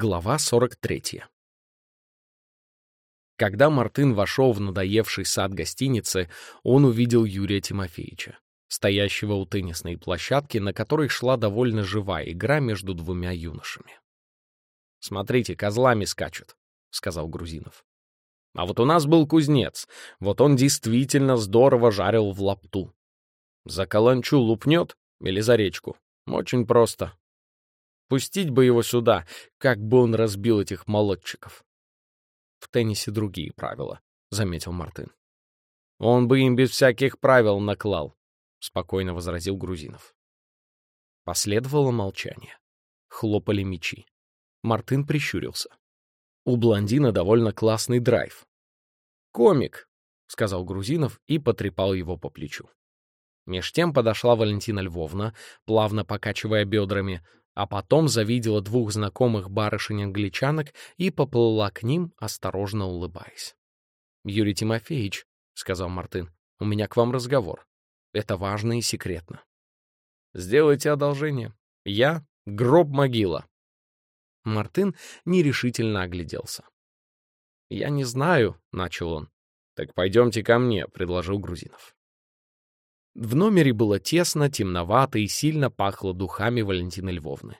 Глава 43. Когда Мартын вошел в надоевший сад гостиницы, он увидел Юрия Тимофеевича, стоящего у теннисной площадки, на которой шла довольно живая игра между двумя юношами. «Смотрите, козлами скачут», — сказал Грузинов. «А вот у нас был кузнец, вот он действительно здорово жарил в лапту. За каланчу лупнет или за речку? Очень просто. Пустить бы его сюда, как бы он разбил этих молодчиков. В теннисе другие правила, — заметил Мартын. Он бы им без всяких правил наклал, — спокойно возразил Грузинов. Последовало молчание. Хлопали мечи. Мартын прищурился. У блондина довольно классный драйв. «Комик», — сказал Грузинов и потрепал его по плечу. Меж тем подошла Валентина Львовна, плавно покачивая бедрами, а потом завидела двух знакомых барышень-англичанок и поплыла к ним, осторожно улыбаясь. «Юрий Тимофеевич», — сказал Мартын, — «у меня к вам разговор. Это важно и секретно». «Сделайте одолжение. Я — гроб-могила». Мартын нерешительно огляделся. «Я не знаю», — начал он. «Так пойдемте ко мне», — предложил Грузинов. В номере было тесно, темновато и сильно пахло духами Валентины Львовны.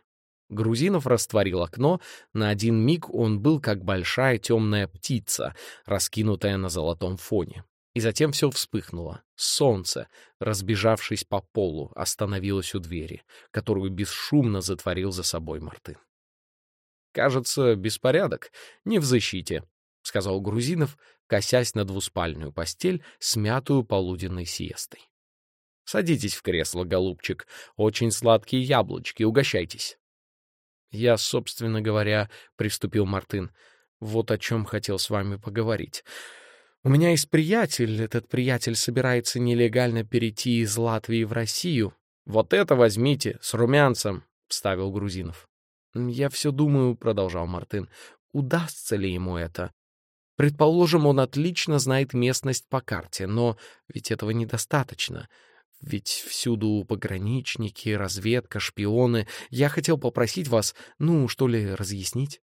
Грузинов растворил окно, на один миг он был как большая темная птица, раскинутая на золотом фоне. И затем все вспыхнуло. Солнце, разбежавшись по полу, остановилось у двери, которую бесшумно затворил за собой Мартын. «Кажется, беспорядок. Не в защите», — сказал Грузинов, косясь на двуспальную постель, смятую полуденной сиестой. Садитесь в кресло, голубчик. Очень сладкие яблочки, угощайтесь. Я, собственно говоря, приступил Мартын. Вот о чем хотел с вами поговорить. У меня есть приятель. Этот приятель собирается нелегально перейти из Латвии в Россию. Вот это возьмите, с румянцем, — вставил Грузинов. Я все думаю, — продолжал Мартын, — удастся ли ему это? Предположим, он отлично знает местность по карте, но ведь этого недостаточно. Ведь всюду пограничники, разведка, шпионы. Я хотел попросить вас, ну, что ли, разъяснить?»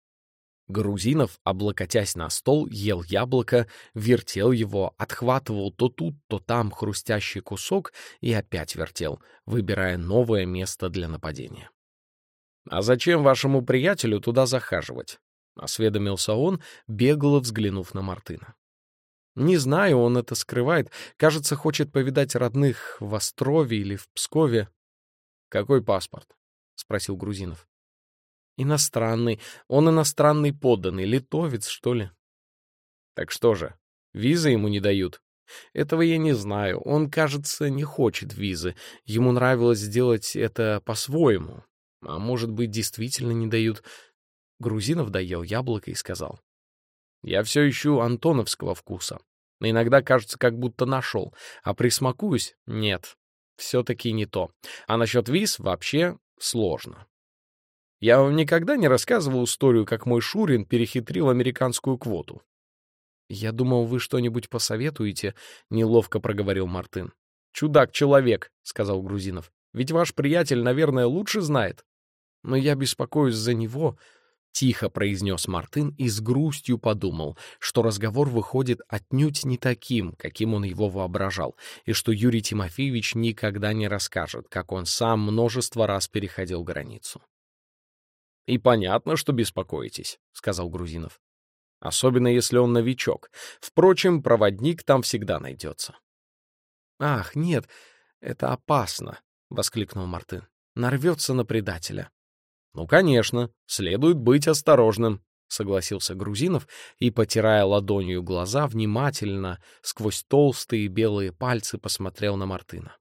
Грузинов, облокотясь на стол, ел яблоко, вертел его, отхватывал то тут, то там хрустящий кусок и опять вертел, выбирая новое место для нападения. «А зачем вашему приятелю туда захаживать?» — осведомился он, бегло взглянув на Мартына. Не знаю, он это скрывает. Кажется, хочет повидать родных в Острове или в Пскове. Какой паспорт? спросил Грузинов. Иностранный. Он иностранный подданный, литовец, что ли? Так что же, визы ему не дают? Этого я не знаю. Он, кажется, не хочет визы. Ему нравилось сделать это по-своему. А может быть, действительно не дают. Грузинов доел яблоко и сказал. Я все ищу антоновского вкуса. Иногда кажется, как будто нашел. А присмакуюсь — нет. Все-таки не то. А насчет виз вообще сложно. Я вам никогда не рассказывал историю, как мой Шурин перехитрил американскую квоту. «Я думал, вы что-нибудь посоветуете», — неловко проговорил Мартын. «Чудак-человек», — сказал Грузинов. «Ведь ваш приятель, наверное, лучше знает. Но я беспокоюсь за него», — тихо произнес Мартын и с грустью подумал, что разговор выходит отнюдь не таким, каким он его воображал, и что Юрий Тимофеевич никогда не расскажет, как он сам множество раз переходил границу. «И понятно, что беспокоитесь», — сказал Грузинов. «Особенно, если он новичок. Впрочем, проводник там всегда найдется». «Ах, нет, это опасно», — воскликнул Мартын. «Нарвется на предателя». «Ну, конечно, следует быть осторожным», — согласился Грузинов и, потирая ладонью глаза, внимательно, сквозь толстые белые пальцы посмотрел на Мартына.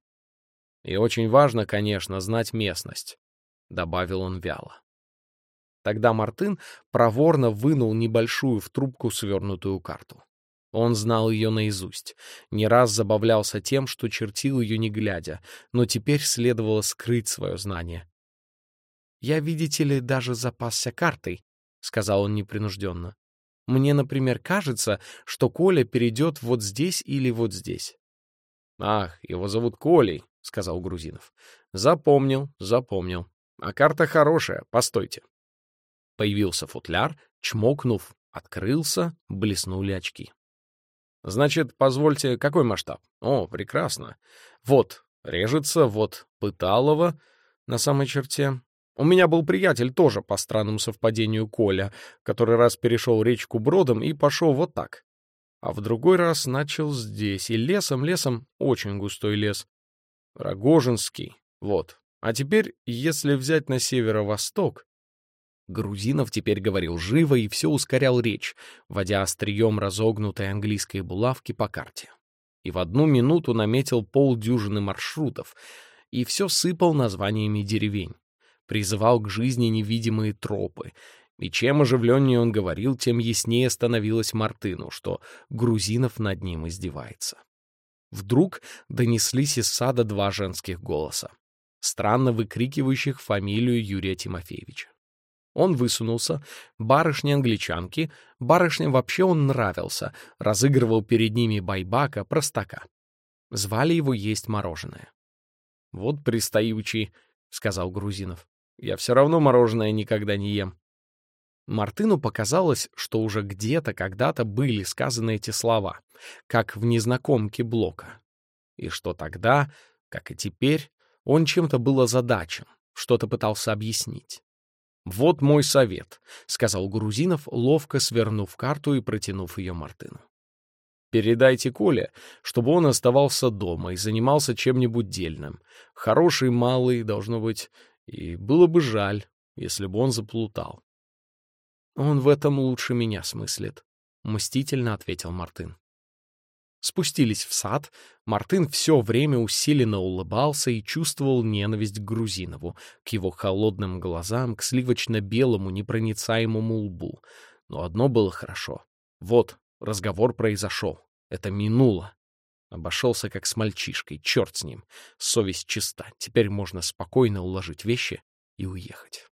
«И очень важно, конечно, знать местность», — добавил он вяло. Тогда Мартын проворно вынул небольшую в трубку свернутую карту. Он знал ее наизусть, не раз забавлялся тем, что чертил ее не глядя, но теперь следовало скрыть свое знание, «Я, видите ли, даже запасся картой», — сказал он непринужденно. «Мне, например, кажется, что Коля перейдет вот здесь или вот здесь». «Ах, его зовут Колей», — сказал Грузинов. «Запомнил, запомнил. А карта хорошая, постойте». Появился футляр, чмокнув, открылся, блеснули очки. Значит, позвольте, какой масштаб? О, прекрасно. Вот, режется, вот, Пыталова на самой черте. У меня был приятель тоже по странному совпадению Коля, который раз перешел речку Бродом и пошел вот так. А в другой раз начал здесь, и лесом, лесом, очень густой лес. Рогожинский, вот. А теперь, если взять на северо-восток, Грузинов теперь говорил живо и все ускорял речь, водя острием разогнутой английской булавки по карте. И в одну минуту наметил полдюжины маршрутов, и все сыпал названиями деревень. Призывал к жизни невидимые тропы. И чем оживленнее он говорил, тем яснее становилось Мартыну, что Грузинов над ним издевается. Вдруг донеслись из сада два женских голоса, странно выкрикивающих фамилию Юрия Тимофеевича. Он высунулся, барышни-англичанки, барышням вообще он нравился, разыгрывал перед ними байбака, простака. Звали его есть мороженое. «Вот пристаючий», — сказал Грузинов. «Я все равно мороженое никогда не ем». Мартыну показалось, что уже где-то когда-то были сказаны эти слова, как в незнакомке Блока. И что тогда, как и теперь, он чем-то был озадачен, что-то пытался объяснить. «Вот мой совет», — сказал Грузинов, ловко свернув карту и протянув ее Мартыну. «Передайте Коле, чтобы он оставался дома и занимался чем-нибудь дельным. Хороший, малый, должно быть, и было бы жаль, если бы он заплутал». «Он в этом лучше меня смыслит», — мстительно ответил Мартын. Спустились в сад, Мартын все время усиленно улыбался и чувствовал ненависть к Грузинову, к его холодным глазам, к сливочно-белому непроницаемому лбу. Но одно было хорошо. Вот, разговор произошел. Это минуло. Обошелся как с мальчишкой, черт с ним. Совесть чиста, теперь можно спокойно уложить вещи и уехать.